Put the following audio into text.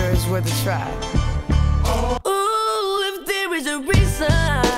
sure it's worth a try. Ooh, if there is a reason.